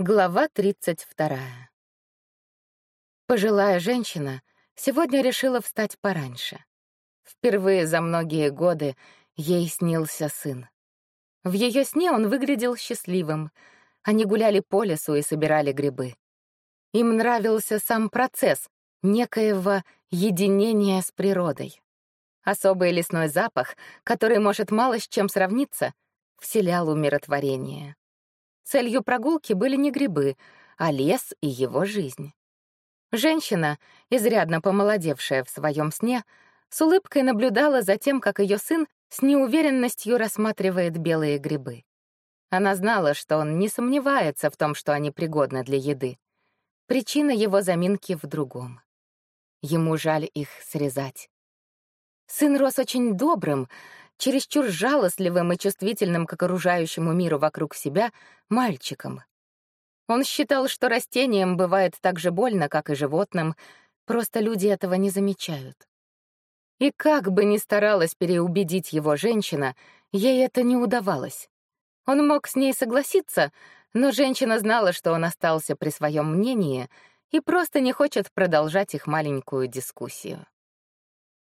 Глава 32. Пожилая женщина сегодня решила встать пораньше. Впервые за многие годы ей снился сын. В ее сне он выглядел счастливым. Они гуляли по лесу и собирали грибы. Им нравился сам процесс некоего единения с природой. Особый лесной запах, который может мало с чем сравниться, вселял умиротворение. Целью прогулки были не грибы, а лес и его жизнь. Женщина, изрядно помолодевшая в своем сне, с улыбкой наблюдала за тем, как ее сын с неуверенностью рассматривает белые грибы. Она знала, что он не сомневается в том, что они пригодны для еды. Причина его заминки в другом. Ему жаль их срезать. Сын рос очень добрым, чересчур жалостливым и чувствительным к окружающему миру вокруг себя мальчиком. Он считал, что растениям бывает так же больно, как и животным, просто люди этого не замечают. И как бы ни старалась переубедить его женщина, ей это не удавалось. Он мог с ней согласиться, но женщина знала, что он остался при своем мнении и просто не хочет продолжать их маленькую дискуссию.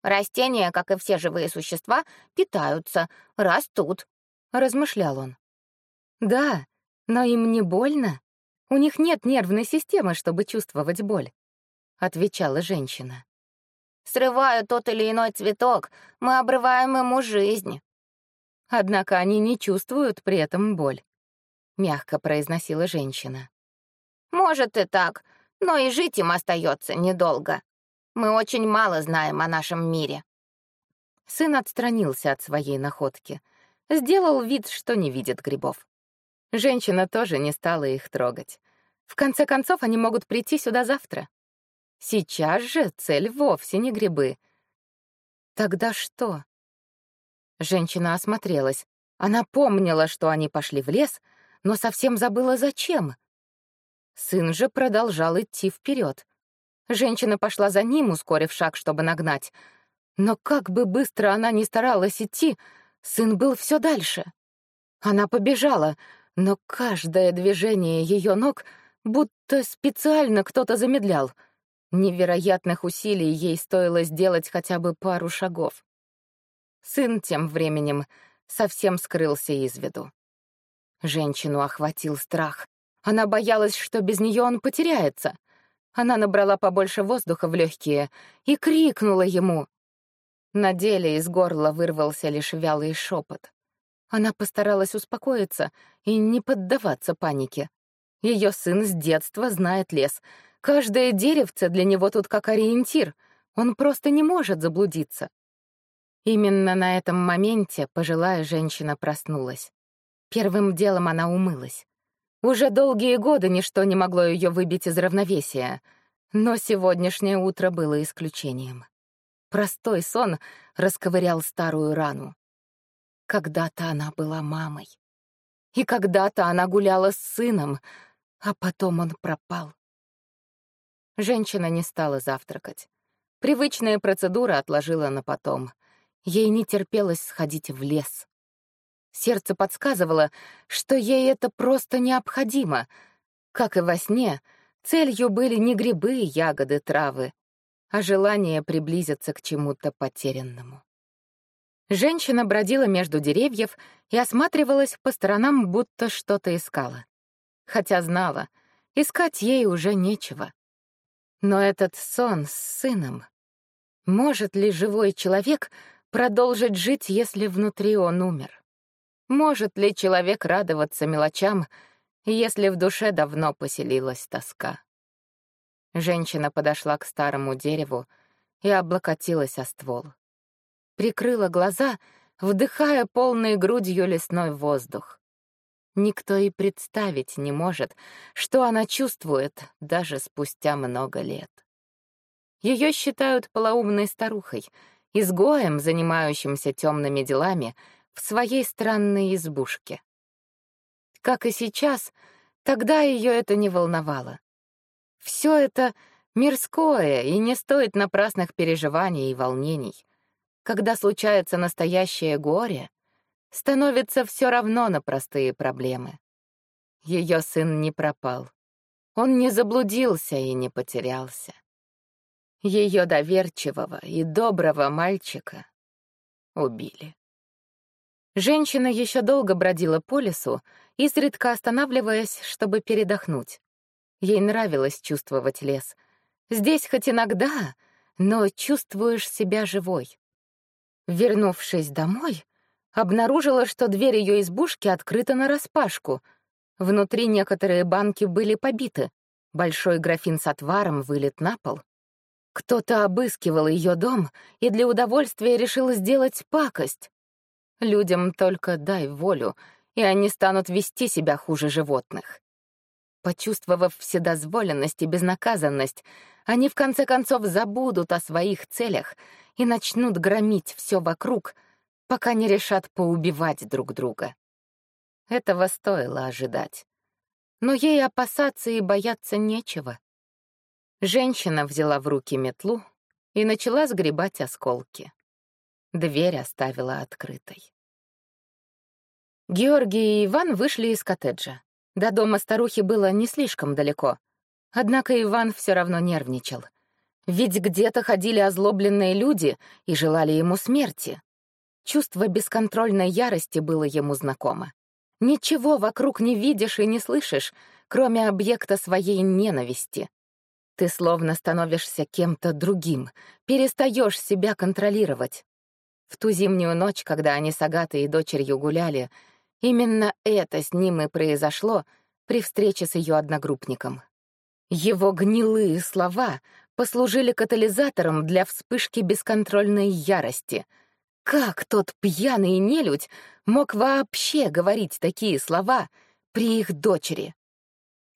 Растения, как и все живые существа, питаются, растут», — размышлял он. «Да, но им не больно. У них нет нервной системы, чтобы чувствовать боль», — отвечала женщина. «Срывая тот или иной цветок, мы обрываем ему жизнь». «Однако они не чувствуют при этом боль», — мягко произносила женщина. «Может и так, но и жить им остается недолго», мы очень мало знаем о нашем мире». Сын отстранился от своей находки. Сделал вид, что не видит грибов. Женщина тоже не стала их трогать. В конце концов, они могут прийти сюда завтра. Сейчас же цель вовсе не грибы. Тогда что? Женщина осмотрелась. Она помнила, что они пошли в лес, но совсем забыла, зачем. Сын же продолжал идти вперед. Женщина пошла за ним, ускорив шаг, чтобы нагнать. Но как бы быстро она ни старалась идти, сын был все дальше. Она побежала, но каждое движение ее ног будто специально кто-то замедлял. Невероятных усилий ей стоило сделать хотя бы пару шагов. Сын тем временем совсем скрылся из виду. Женщину охватил страх. Она боялась, что без нее он потеряется. Она набрала побольше воздуха в легкие и крикнула ему. На деле из горла вырвался лишь вялый шепот. Она постаралась успокоиться и не поддаваться панике. Ее сын с детства знает лес. Каждое деревце для него тут как ориентир. Он просто не может заблудиться. Именно на этом моменте пожилая женщина проснулась. Первым делом она умылась. Уже долгие годы ничто не могло ее выбить из равновесия, но сегодняшнее утро было исключением. Простой сон расковырял старую рану. Когда-то она была мамой. И когда-то она гуляла с сыном, а потом он пропал. Женщина не стала завтракать. Привычная процедура отложила на потом. Ей не терпелось сходить в лес. Сердце подсказывало, что ей это просто необходимо. Как и во сне, целью были не грибы, ягоды, травы, а желание приблизиться к чему-то потерянному. Женщина бродила между деревьев и осматривалась по сторонам, будто что-то искала. Хотя знала, искать ей уже нечего. Но этот сон с сыном... Может ли живой человек продолжить жить, если внутри он умер? Может ли человек радоваться мелочам, если в душе давно поселилась тоска? Женщина подошла к старому дереву и облокотилась о ствол. Прикрыла глаза, вдыхая полной грудью лесной воздух. Никто и представить не может, что она чувствует даже спустя много лет. Ее считают полоумной старухой, изгоем, занимающимся темными делами, в своей странной избушке. Как и сейчас, тогда ее это не волновало. Все это мирское и не стоит напрасных переживаний и волнений. Когда случается настоящее горе, становится все равно на простые проблемы. Ее сын не пропал. Он не заблудился и не потерялся. Ее доверчивого и доброго мальчика убили. Женщина еще долго бродила по лесу, изредка останавливаясь, чтобы передохнуть. Ей нравилось чувствовать лес. Здесь хоть иногда, но чувствуешь себя живой. Вернувшись домой, обнаружила, что дверь ее избушки открыта нараспашку. Внутри некоторые банки были побиты. Большой графин с отваром вылет на пол. Кто-то обыскивал ее дом и для удовольствия решил сделать пакость. Людям только дай волю, и они станут вести себя хуже животных. Почувствовав вседозволенность и безнаказанность, они в конце концов забудут о своих целях и начнут громить все вокруг, пока не решат поубивать друг друга. Этого стоило ожидать. Но ей опасаться и бояться нечего. Женщина взяла в руки метлу и начала сгребать осколки. Дверь оставила открытой. Георгий и Иван вышли из коттеджа. До дома старухи было не слишком далеко. Однако Иван все равно нервничал. Ведь где-то ходили озлобленные люди и желали ему смерти. Чувство бесконтрольной ярости было ему знакомо. Ничего вокруг не видишь и не слышишь, кроме объекта своей ненависти. Ты словно становишься кем-то другим, перестаешь себя контролировать. В ту зимнюю ночь, когда они с Агатой и дочерью гуляли, именно это с ним и произошло при встрече с ее одногруппником. Его гнилые слова послужили катализатором для вспышки бесконтрольной ярости. Как тот пьяный нелюдь мог вообще говорить такие слова при их дочери?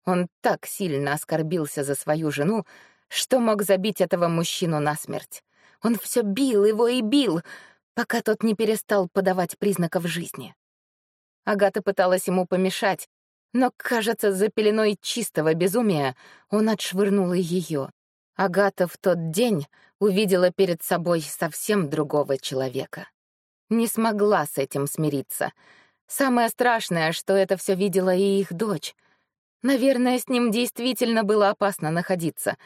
Он так сильно оскорбился за свою жену, что мог забить этого мужчину насмерть. Он все бил его и бил, пока тот не перестал подавать признаков жизни. Агата пыталась ему помешать, но, кажется, за пеленой чистого безумия он отшвырнул и ее. Агата в тот день увидела перед собой совсем другого человека. Не смогла с этим смириться. Самое страшное, что это все видела и их дочь — Наверное, с ним действительно было опасно находиться.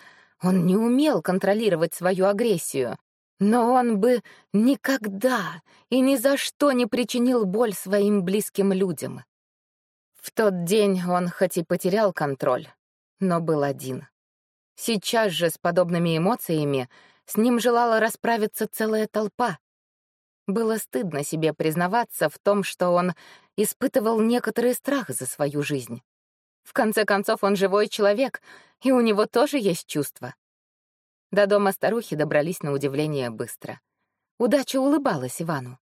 Он не умел контролировать свою агрессию. Но он бы никогда и ни за что не причинил боль своим близким людям. В тот день он хоть и потерял контроль, но был один. Сейчас же с подобными эмоциями с ним желала расправиться целая толпа. Было стыдно себе признаваться в том, что он испытывал некоторый страх за свою жизнь. В конце концов, он живой человек, и у него тоже есть чувства. До дома старухи добрались на удивление быстро. Удача улыбалась Ивану.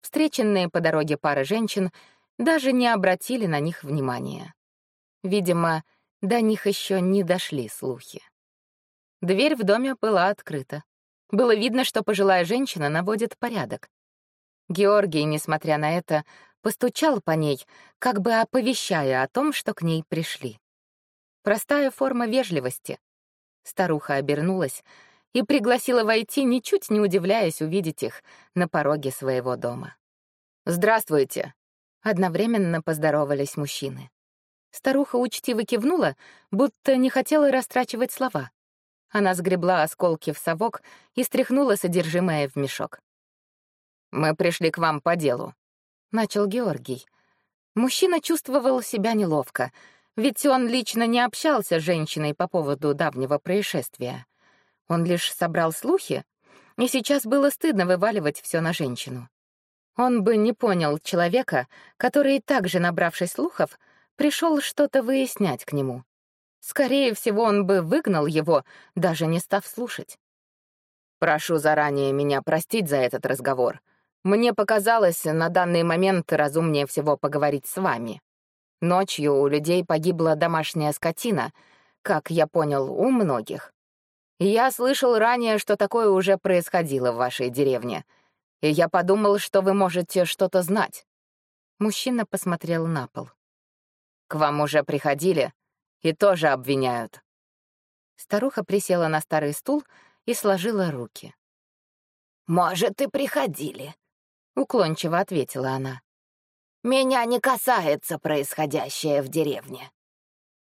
Встреченные по дороге пары женщин даже не обратили на них внимания. Видимо, до них еще не дошли слухи. Дверь в доме была открыта. Было видно, что пожилая женщина наводит порядок. Георгий, несмотря на это, постучал по ней, как бы оповещая о том, что к ней пришли. Простая форма вежливости. Старуха обернулась и пригласила войти, ничуть не удивляясь увидеть их на пороге своего дома. «Здравствуйте!» — одновременно поздоровались мужчины. Старуха учтиво кивнула, будто не хотела растрачивать слова. Она сгребла осколки в совок и стряхнула содержимое в мешок. «Мы пришли к вам по делу», начал Георгий. Мужчина чувствовал себя неловко, ведь он лично не общался с женщиной по поводу давнего происшествия. Он лишь собрал слухи, и сейчас было стыдно вываливать все на женщину. Он бы не понял человека, который, также набравшись слухов, пришел что-то выяснять к нему. Скорее всего, он бы выгнал его, даже не став слушать. «Прошу заранее меня простить за этот разговор», мне показалось, на данный момент разумнее всего поговорить с вами. Ночью у людей погибла домашняя скотина, как я понял, у многих. Я слышал ранее, что такое уже происходило в вашей деревне, и я подумал, что вы можете что-то знать. Мужчина посмотрел на пол. К вам уже приходили и тоже обвиняют. Старуха присела на старый стул и сложила руки. «Может, и приходили, — уклончиво ответила она. Меня не касается происходящее в деревне.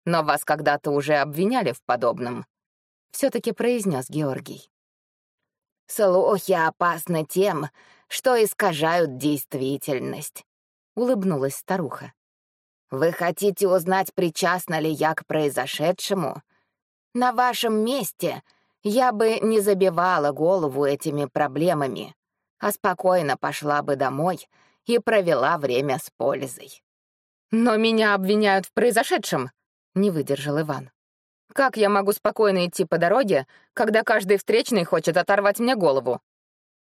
Но вас когда-то уже обвиняли в подобном. Все-таки произнес Георгий. Слухи опасны тем, что искажают действительность. Улыбнулась старуха. Вы хотите узнать, причастна ли я к произошедшему? На вашем месте я бы не забивала голову этими проблемами, а спокойно пошла бы домой и провела время с пользой. «Но меня обвиняют в произошедшем», — не выдержал Иван. «Как я могу спокойно идти по дороге, когда каждый встречный хочет оторвать мне голову?»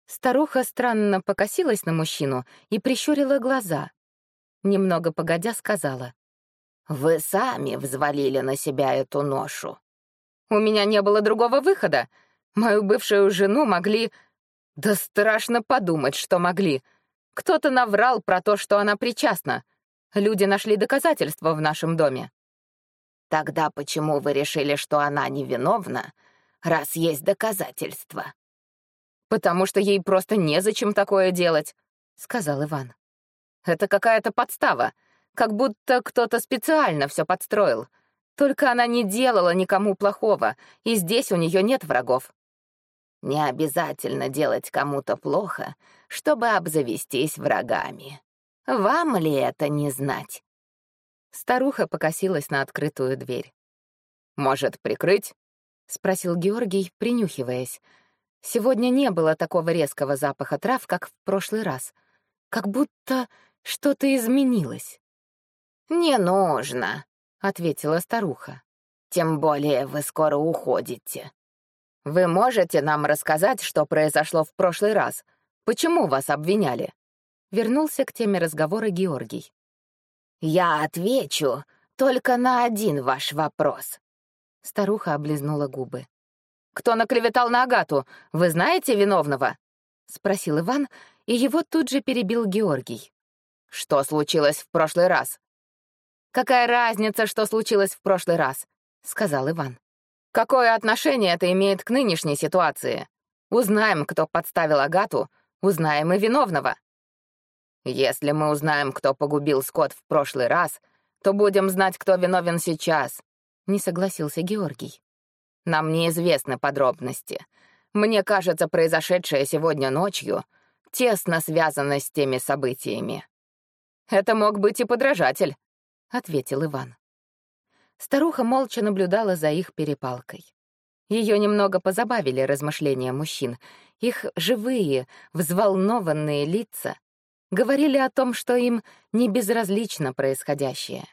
Старуха странно покосилась на мужчину и прищурила глаза. Немного погодя сказала. «Вы сами взвалили на себя эту ношу. У меня не было другого выхода. Мою бывшую жену могли... Да страшно подумать, что могли. Кто-то наврал про то, что она причастна. Люди нашли доказательства в нашем доме. Тогда почему вы решили, что она невиновна, раз есть доказательства? Потому что ей просто незачем такое делать, сказал Иван. Это какая-то подстава, как будто кто-то специально все подстроил. Только она не делала никому плохого, и здесь у нее нет врагов. Не обязательно делать кому-то плохо, чтобы обзавестись врагами. Вам ли это не знать? Старуха покосилась на открытую дверь. «Может, прикрыть?» — спросил Георгий, принюхиваясь. Сегодня не было такого резкого запаха трав, как в прошлый раз. Как будто что-то изменилось. «Не нужно», — ответила старуха. «Тем более вы скоро уходите. Вы можете нам рассказать, что произошло в прошлый раз? Почему вас обвиняли?» Вернулся к теме разговора Георгий. «Я отвечу только на один ваш вопрос». Старуха облизнула губы. «Кто наклеветал на Агату? Вы знаете виновного?» — спросил Иван, и его тут же перебил Георгий. «Что случилось в прошлый раз?» «Какая разница, что случилось в прошлый раз?» — сказал Иван. «Какое отношение это имеет к нынешней ситуации? Узнаем, кто подставил Агату, узнаем и виновного». «Если мы узнаем, кто погубил скот в прошлый раз, то будем знать, кто виновен сейчас», — не согласился Георгий. «Нам неизвестны подробности. Мне кажется, произошедшее сегодня ночью тесно связано с теми событиями». «Это мог быть и подражатель», — ответил Иван. Старуха молча наблюдала за их перепалкой. Ее немного позабавили размышления мужчин. Их живые, взволнованные лица говорили о том, что им не безразлично происходящее.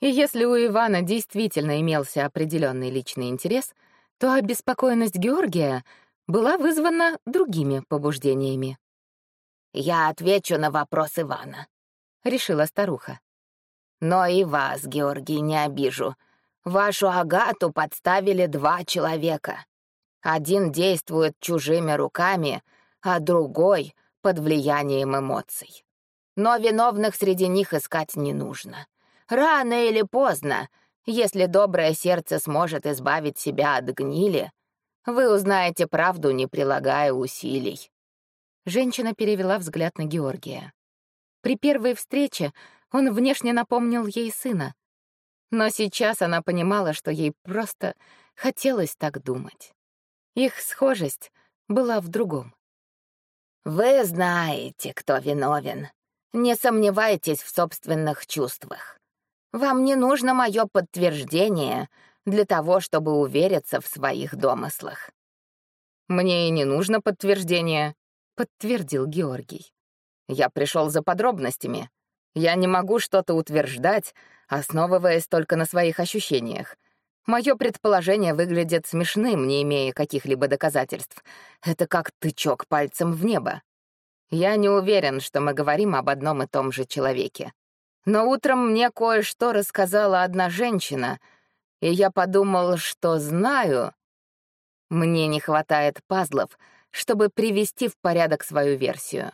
И если у Ивана действительно имелся определенный личный интерес, то обеспокоенность Георгия была вызвана другими побуждениями. «Я отвечу на вопрос Ивана», — решила старуха. Но и вас, Георгий, не обижу. Вашу Агату подставили два человека. Один действует чужими руками, а другой — под влиянием эмоций. Но виновных среди них искать не нужно. Рано или поздно, если доброе сердце сможет избавить себя от гнили, вы узнаете правду, не прилагая усилий. Женщина перевела взгляд на Георгия. При первой встрече он внешне напомнил ей сына. Но сейчас она понимала, что ей просто хотелось так думать. Их схожесть была в другом. «Вы знаете, кто виновен. Не сомневайтесь в собственных чувствах. Вам не нужно мое подтверждение для того, чтобы увериться в своих домыслах». «Мне и не нужно подтверждение», — подтвердил Георгий. «Я пришел за подробностями. Я не могу что-то утверждать, основываясь только на своих ощущениях. Мое предположение выглядит смешным, не имея каких-либо доказательств. Это как тычок пальцем в небо. Я не уверен, что мы говорим об одном и том же человеке. Но утром мне кое-что рассказала одна женщина, и я подумал, что знаю. Мне не хватает пазлов, чтобы привести в порядок свою версию.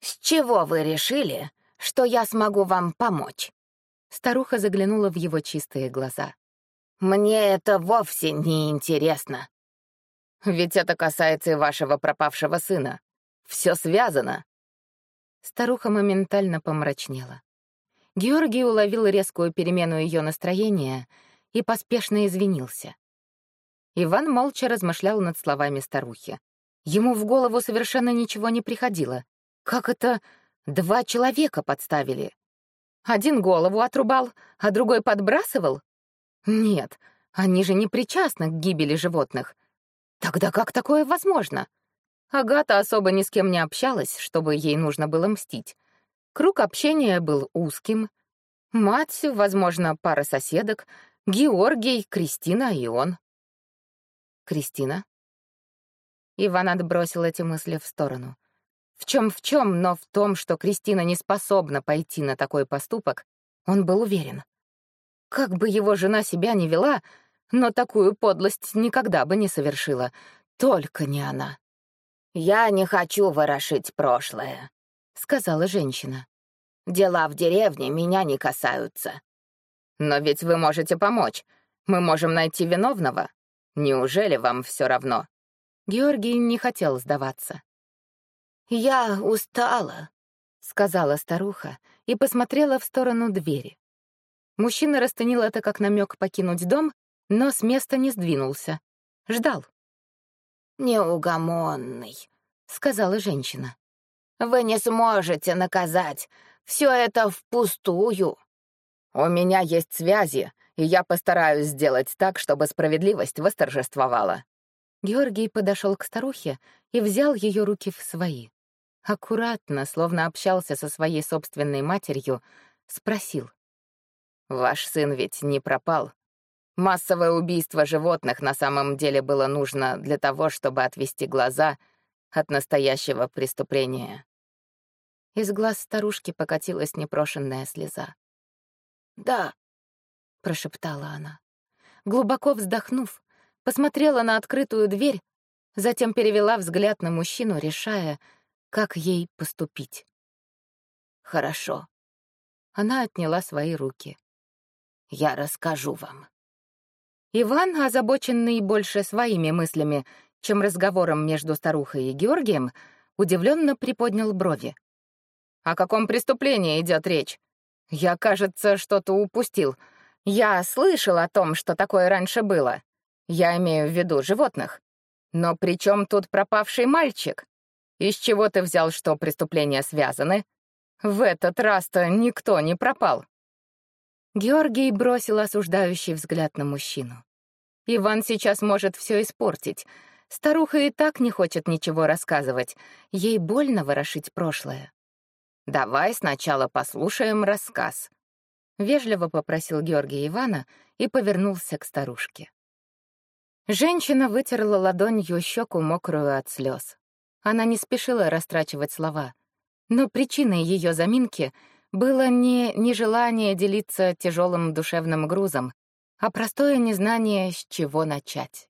«С чего вы решили, что я смогу вам помочь». Старуха заглянула в его чистые глаза. «Мне это вовсе не интересно». «Ведь это касается и вашего пропавшего сына. Все связано». Старуха моментально помрачнела. Георгий уловил резкую перемену ее настроения и поспешно извинился. Иван молча размышлял над словами старухи. Ему в голову совершенно ничего не приходило. Как это два человека подставили? Один голову отрубал, а другой подбрасывал? Нет, они же не причастны к гибели животных. Тогда как такое возможно? Агата особо ни с кем не общалась, чтобы ей нужно было мстить. Круг общения был узким. Мать, возможно, пара соседок, Георгий, Кристина и он. Кристина? Иван отбросил эти мысли в сторону. В чем в чем, но в том, что Кристина не способна пойти на такой поступок, он был уверен. Как бы его жена себя не вела, но такую подлость никогда бы не совершила. Только не она. «Я не хочу ворошить прошлое», — сказала женщина. «Дела в деревне меня не касаются». «Но ведь вы можете помочь. Мы можем найти виновного. Неужели вам все равно?» Георгий не хотел сдаваться. «Я устала», — сказала старуха и посмотрела в сторону двери. Мужчина расценил это как намек покинуть дом, но с места не сдвинулся. Ждал. «Неугомонный», — сказала женщина. «Вы не сможете наказать. Все это впустую». «У меня есть связи, и я постараюсь сделать так, чтобы справедливость восторжествовала». Георгий подошел к старухе и взял ее руки в свои. Аккуратно, словно общался со своей собственной матерью, спросил. «Ваш сын ведь не пропал?» Массовое убийство животных на самом деле было нужно для того, чтобы отвести глаза от настоящего преступления. Из глаз старушки покатилась непрошенная слеза. «Да», — прошептала она. Глубоко вздохнув, посмотрела на открытую дверь, затем перевела взгляд на мужчину, решая, как ей поступить. «Хорошо». Она отняла свои руки. «Я расскажу вам». Иван, озабоченный больше своими мыслями, чем разговором между старухой и Георгием, удивленно приподнял брови. «О каком преступлении идет речь? Я, кажется, что-то упустил. Я слышал о том, что такое раньше было. Я имею в виду животных. Но при чем тут пропавший мальчик? Из чего ты взял, что преступления связаны? В этот раз-то никто не пропал». Георгий бросил осуждающий взгляд на мужчину. Иван сейчас может все испортить. Старуха и так не хочет ничего рассказывать. Ей больно ворошить прошлое. «Давай сначала послушаем рассказ», — вежливо попросил Георгий Ивана и повернулся к старушке. Женщина вытерла ладонью щеку, мокрую от слез. Она не спешила растрачивать слова, но причиной ее заминки было не нежелание делиться тяжелым душевным грузом, а простое незнание, с чего начать.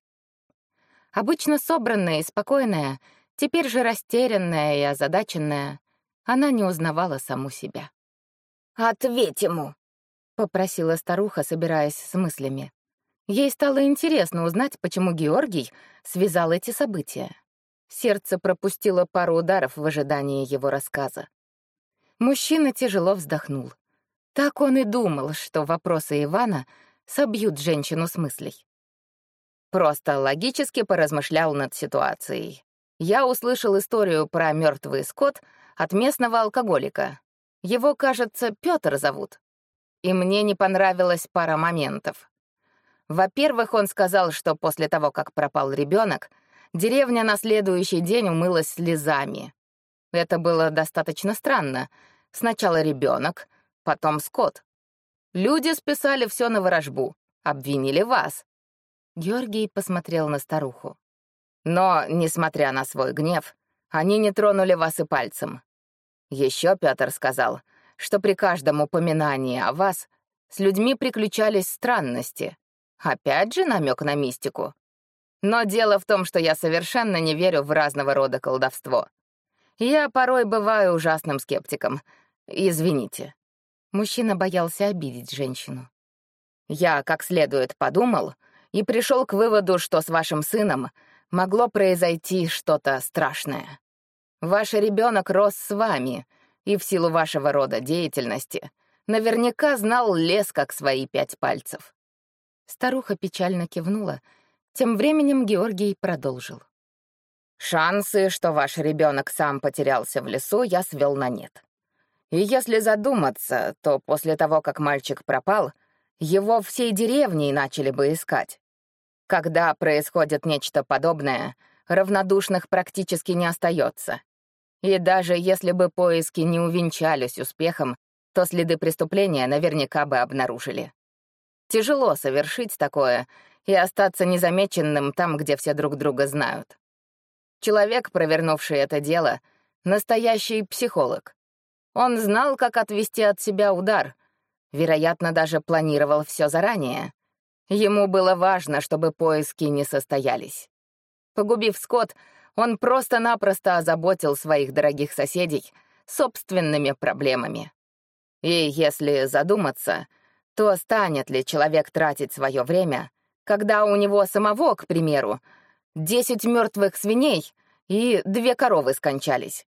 Обычно собранная и спокойная, теперь же растерянная и озадаченная, она не узнавала саму себя. «Ответь ему!» — попросила старуха, собираясь с мыслями. Ей стало интересно узнать, почему Георгий связал эти события. Сердце пропустило пару ударов в ожидании его рассказа. Мужчина тяжело вздохнул. Так он и думал, что вопросы Ивана — собьют женщину с мыслей. Просто логически поразмышлял над ситуацией. Я услышал историю про мертвый скот от местного алкоголика. Его, кажется, Петр зовут. И мне не понравилась пара моментов. Во-первых, он сказал, что после того, как пропал ребенок, деревня на следующий день умылась слезами. Это было достаточно странно. Сначала ребенок, потом скот. Люди списали все на ворожбу, обвинили вас. Георгий посмотрел на старуху. Но, несмотря на свой гнев, они не тронули вас и пальцем. Еще Петр сказал, что при каждом упоминании о вас с людьми приключались странности. Опять же намек на мистику. Но дело в том, что я совершенно не верю в разного рода колдовство. Я порой бываю ужасным скептиком. Извините. Мужчина боялся обидеть женщину. «Я как следует подумал и пришел к выводу, что с вашим сыном могло произойти что-то страшное. Ваш ребенок рос с вами, и в силу вашего рода деятельности наверняка знал лес как свои пять пальцев. Старуха печально кивнула. Тем временем Георгий продолжил. Шансы, что ваш ребенок сам потерялся в лесу, я свел на нет. И если задуматься, то после того, как мальчик пропал, его всей деревней начали бы искать. Когда происходит нечто подобное, равнодушных практически не остается. И даже если бы поиски не увенчались успехом, то следы преступления наверняка бы обнаружили. Тяжело совершить такое и остаться незамеченным там, где все друг друга знают. Человек, провернувший это дело, настоящий психолог. Он знал, как отвести от себя удар, вероятно, даже планировал все заранее. Ему было важно, чтобы поиски не состоялись. Погубив скот, он просто-напросто озаботил своих дорогих соседей собственными проблемами. И если задуматься, то станет ли человек тратить свое время, когда у него самого, к примеру, десять мертвых свиней и две коровы скончались?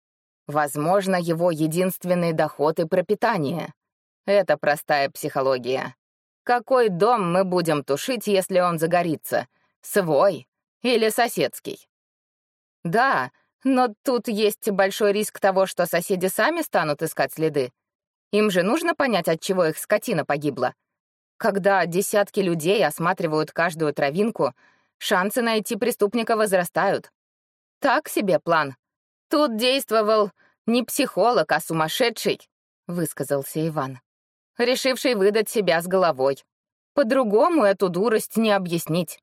Возможно, его единственный доход и пропитание. Это простая психология. Какой дом мы будем тушить, если он загорится? Свой или соседский? Да, но тут есть большой риск того, что соседи сами станут искать следы. Им же нужно понять, от чего их скотина погибла. Когда десятки людей осматривают каждую травинку, шансы найти преступника возрастают. Так себе план. Тут действовал не психолог, а сумасшедший, высказался Иван, решивший выдать себя с головой. По-другому эту дурость не объяснить.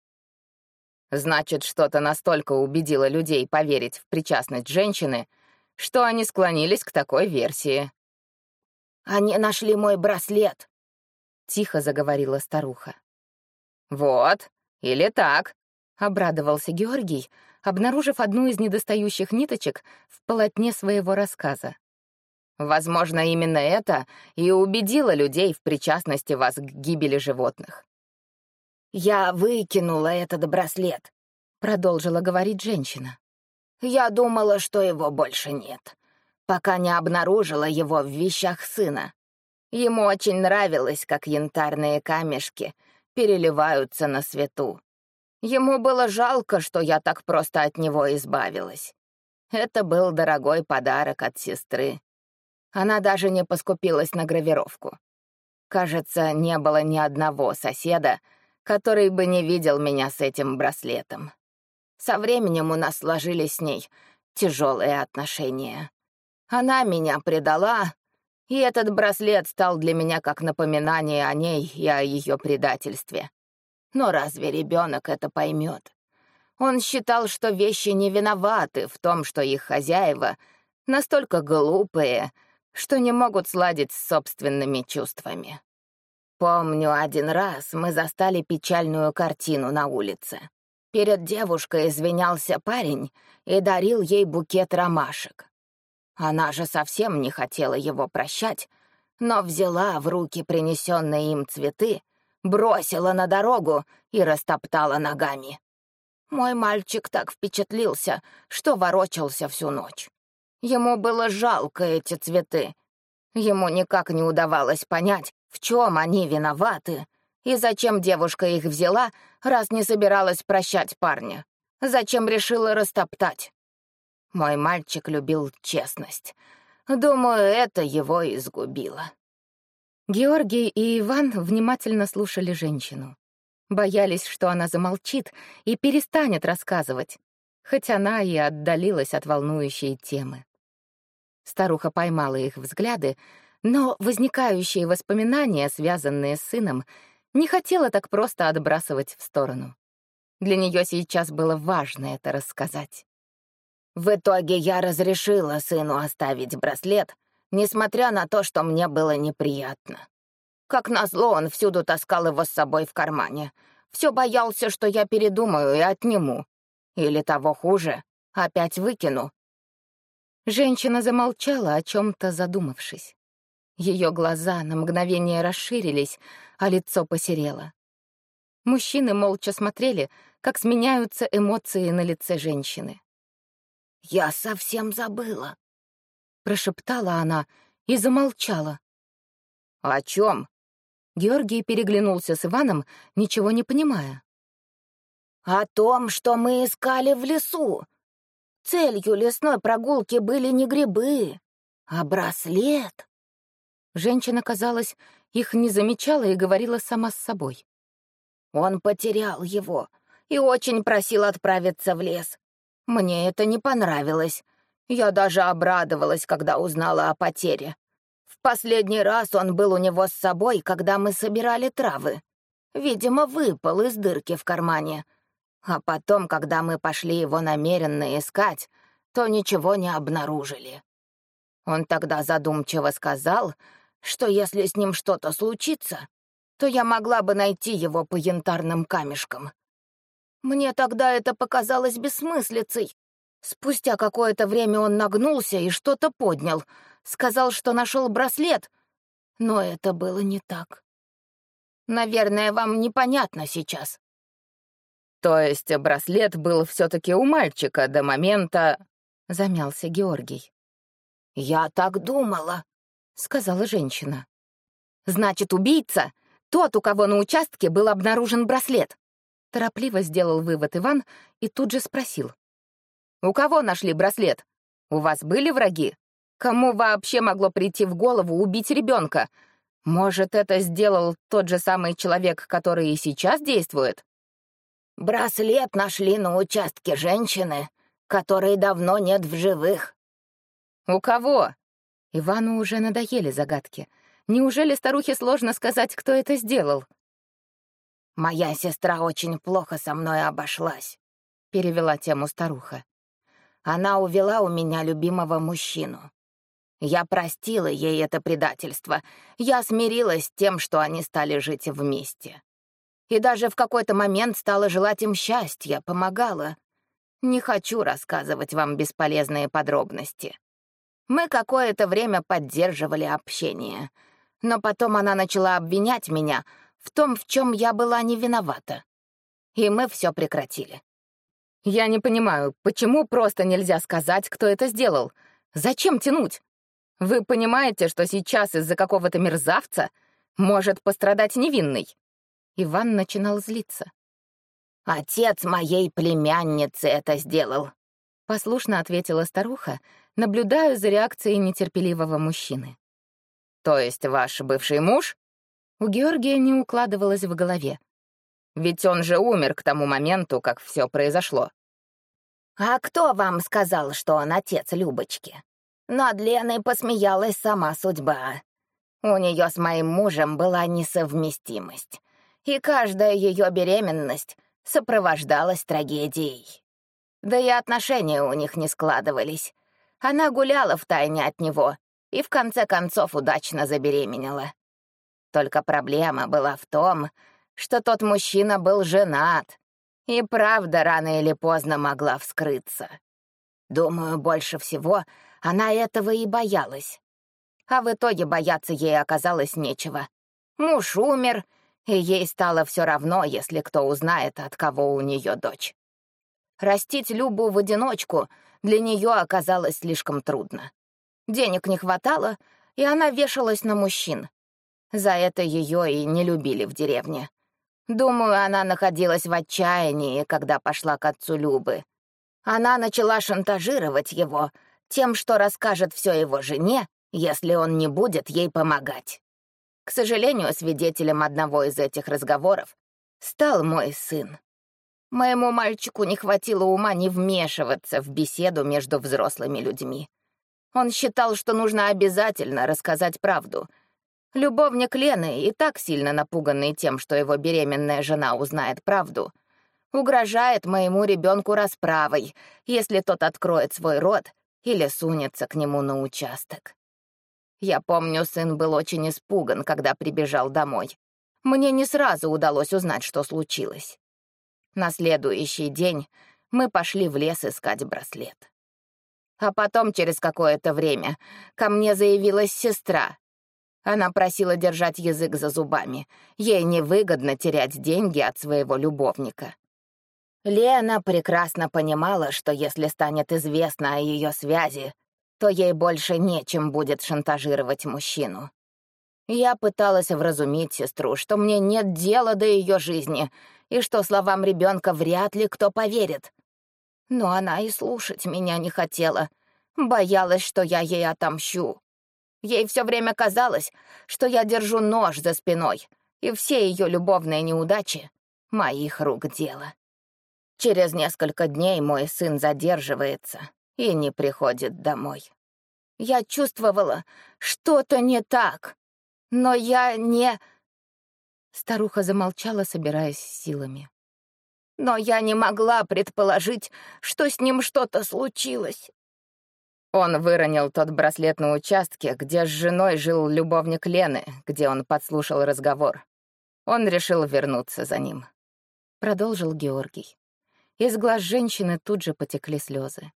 Значит, что-то настолько убедило людей поверить в причастность женщины, что они склонились к такой версии. «Они нашли мой браслет», — тихо заговорила старуха. «Вот, или так», — обрадовался Георгий, обнаружив одну из недостающих ниточек в полотне своего рассказа. «Возможно, именно это и убедило людей в причастности вас к гибели животных». «Я выкинула этот браслет», — продолжила говорить женщина. «Я думала, что его больше нет пока не обнаружила его в вещах сына. Ему очень нравилось, как янтарные камешки переливаются на свету. Ему было жалко, что я так просто от него избавилась. Это был дорогой подарок от сестры. Она даже не поскупилась на гравировку. Кажется, не было ни одного соседа, который бы не видел меня с этим браслетом. Со временем у нас сложились с ней тяжелые отношения. Она меня предала, и этот браслет стал для меня как напоминание о ней и о ее предательстве. Но разве ребенок это поймет? Он считал, что вещи не виноваты в том, что их хозяева настолько глупые, что не могут сладить с собственными чувствами. Помню, один раз мы застали печальную картину на улице. Перед девушкой извинялся парень и дарил ей букет ромашек. Она же совсем не хотела его прощать, но взяла в руки принесенные им цветы, бросила на дорогу и растоптала ногами. Мой мальчик так впечатлился, что ворочался всю ночь. Ему было жалко эти цветы. Ему никак не удавалось понять, в чем они виноваты и зачем девушка их взяла, раз не собиралась прощать парня. Зачем решила растоптать? Мой мальчик любил честность. Думаю, это его изгубило. Георгий и Иван внимательно слушали женщину. Боялись, что она замолчит и перестанет рассказывать, хоть она и отдалилась от волнующей темы. Старуха поймала их взгляды, но возникающие воспоминания, связанные с сыном, не хотела так просто отбрасывать в сторону. Для нее сейчас было важно это рассказать. В итоге я разрешила сыну оставить браслет, несмотря на то, что мне было неприятно. Как назло, он всюду таскал его с собой в кармане. Все боялся, что я передумаю и отниму. Или того хуже, опять выкину. Женщина замолчала, о чем-то задумавшись. Ее глаза на мгновение расширились, а лицо посерело. Мужчины молча смотрели, как сменяются эмоции на лице женщины. «Я совсем забыла», — прошептала она и замолчала. «О чем?» Георгий переглянулся с Иваном, ничего не понимая. «О том, что мы искали в лесу. Целью лесной прогулки были не грибы, а браслет». Женщина, казалось, их не замечала и говорила сама с собой. «Он потерял его и очень просил отправиться в лес. Мне это не понравилось. Я даже обрадовалась, когда узнала о потере. В последний раз он был у него с собой, когда мы собирали травы. Видимо, выпал из дырки в кармане. А потом, когда мы пошли его намеренно искать, то ничего не обнаружили. Он тогда задумчиво сказал, что если с ним что-то случится, то я могла бы найти его по янтарным камешкам. Мне тогда это показалось бессмыслицей. Спустя какое-то время он нагнулся и что-то поднял — сказал, что нашел браслет, но это было не так. Наверное, вам непонятно сейчас. То есть браслет был все-таки у мальчика до момента... Замялся Георгий. «Я так думала», — сказала женщина. «Значит, убийца — тот, у кого на участке был обнаружен браслет», — торопливо сделал вывод Иван и тут же спросил. «У кого нашли браслет? У вас были враги?» Кому вообще могло прийти в голову убить ребенка? Может, это сделал тот же самый человек, который и сейчас действует? Браслет нашли на участке женщины, которой давно нет в живых. У кого? Ивану уже надоели загадки. Неужели старухе сложно сказать, кто это сделал? «Моя сестра очень плохо со мной обошлась», — перевела тему старуха. «Она увела у меня любимого мужчину. Я простила ей это предательство. Я смирилась с тем, что они стали жить вместе. И даже в какой-то момент стала желать им счастья, помогала. Не хочу рассказывать вам бесполезные подробности. Мы какое-то время поддерживали общение, но потом она начала обвинять меня в том, в чем я была не виновата. И мы все прекратили. Я не понимаю, почему просто нельзя сказать, кто это сделал? Зачем тянуть? Вы понимаете, что сейчас из-за какого-то мерзавца может пострадать невинный?» Иван начинал злиться. «Отец моей племянницы это сделал», — послушно ответила старуха, наблюдая за реакцией нетерпеливого мужчины. «То есть ваш бывший муж?» У Георгия не укладывалось в голове. «Ведь он же умер к тому моменту, как все произошло». «А кто вам сказал, что он отец Любочки?» Над Леной посмеялась сама судьба. У нее с моим мужем была несовместимость, и каждая ее беременность сопровождалась трагедией. Да и отношения у них не складывались. Она гуляла втайне от него и в конце концов удачно забеременела. Только проблема была в том, что тот мужчина был женат, и правда рано или поздно могла вскрыться. Думаю, больше всего она этого и боялась. А в итоге бояться ей оказалось нечего. Муж умер, и ей стало все равно, если кто узнает, от кого у нее дочь. Растить Любу в одиночку для нее оказалось слишком трудно. Денег не хватало, и она вешалась на мужчин. За это ее и не любили в деревне. Думаю, она находилась в отчаянии, когда пошла к отцу Любы. Она начала шантажировать его — тем, что расскажет все его жене, если он не будет ей помогать. К сожалению, свидетелем одного из этих разговоров стал мой сын. Моему мальчику не хватило ума не вмешиваться в беседу между взрослыми людьми. Он считал, что нужно обязательно рассказать правду. Любовник Лены, и так сильно напуганный тем, что его беременная жена узнает правду, угрожает моему ребенку расправой, если тот откроет свой рот или сунется к нему на участок. Я помню, сын был очень испуган, когда прибежал домой. Мне не сразу удалось узнать, что случилось. На следующий день мы пошли в лес искать браслет. А потом, через какое-то время, ко мне заявилась сестра. Она просила держать язык за зубами. Ей невыгодно терять деньги от своего любовника. Лена прекрасно понимала, что если станет известно о ее связи, то ей больше нечем будет шантажировать мужчину. Я пыталась вразумить сестру, что мне нет дела до ее жизни, и что словам ребенка вряд ли кто поверит. Но она и слушать меня не хотела, боялась, что я ей отомщу. Ей все время казалось, что я держу нож за спиной, и все ее любовные неудачи — моих рук дело. Через несколько дней мой сын задерживается и не приходит домой. Я чувствовала, что-то не так, но я не... Старуха замолчала, собираясь силами. Но я не могла предположить, что с ним что-то случилось. Он выронил тот браслет на участке, где с женой жил любовник Лены, где он подслушал разговор. Он решил вернуться за ним. Продолжил Георгий. Из глаз женщины тут же потекли слезы.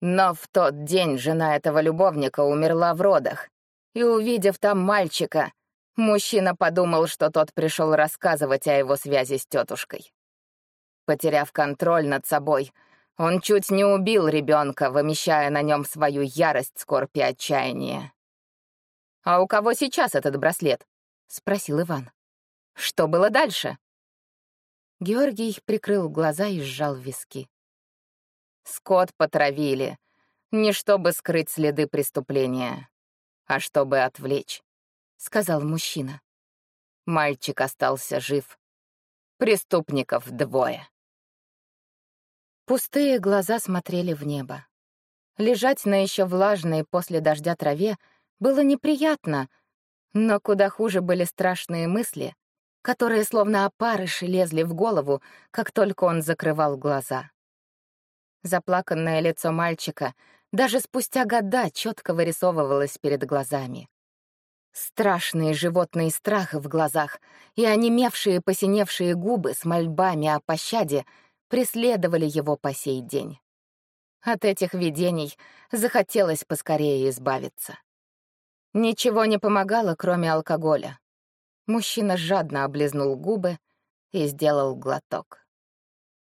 Но в тот день жена этого любовника умерла в родах, и, увидев там мальчика, мужчина подумал, что тот пришел рассказывать о его связи с тетушкой. Потеряв контроль над собой, он чуть не убил ребенка, вымещая на нем свою ярость, скорбь и отчаяние. «А у кого сейчас этот браслет?» — спросил Иван. «Что было дальше?» Георгий прикрыл глаза и сжал виски. Скот потравили, не чтобы скрыть следы преступления, а чтобы отвлечь, — сказал мужчина. Мальчик остался жив. Преступников двое. Пустые глаза смотрели в небо. Лежать на еще влажной после дождя траве было неприятно, но куда хуже были страшные мысли, которые словно опарыши лезли в голову, как только он закрывал глаза. Заплаканное лицо мальчика даже спустя года четко вырисовывалось перед глазами. Страшный животный страх в глазах и онемевшие посиневшие губы с мольбами о пощаде — преследовали его по сей день. От этих видений захотелось поскорее избавиться. Ничего не помогало, кроме алкоголя. Мужчина жадно облизнул губы и сделал глоток.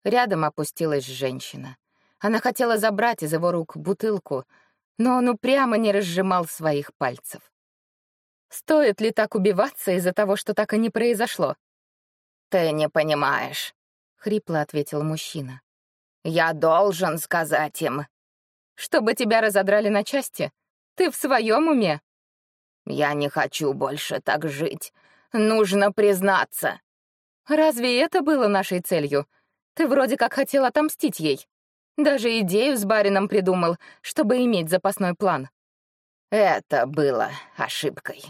Рядом опустилась женщина. Она хотела забрать из его рук бутылку, но он упрямо не разжимал своих пальцев. Стоит ли так убиваться из-за того, что так и не произошло? «Ты не понимаешь», — хрипло ответил мужчина. «Я должен сказать им». «Чтобы тебя разодрали на части? Ты в своем уме?» «Я не хочу больше так жить. Нужно признаться». «Разве это было нашей целью? Ты вроде как хотел отомстить ей. Даже идею с барином придумал, чтобы иметь запасной план». «Это было ошибкой»,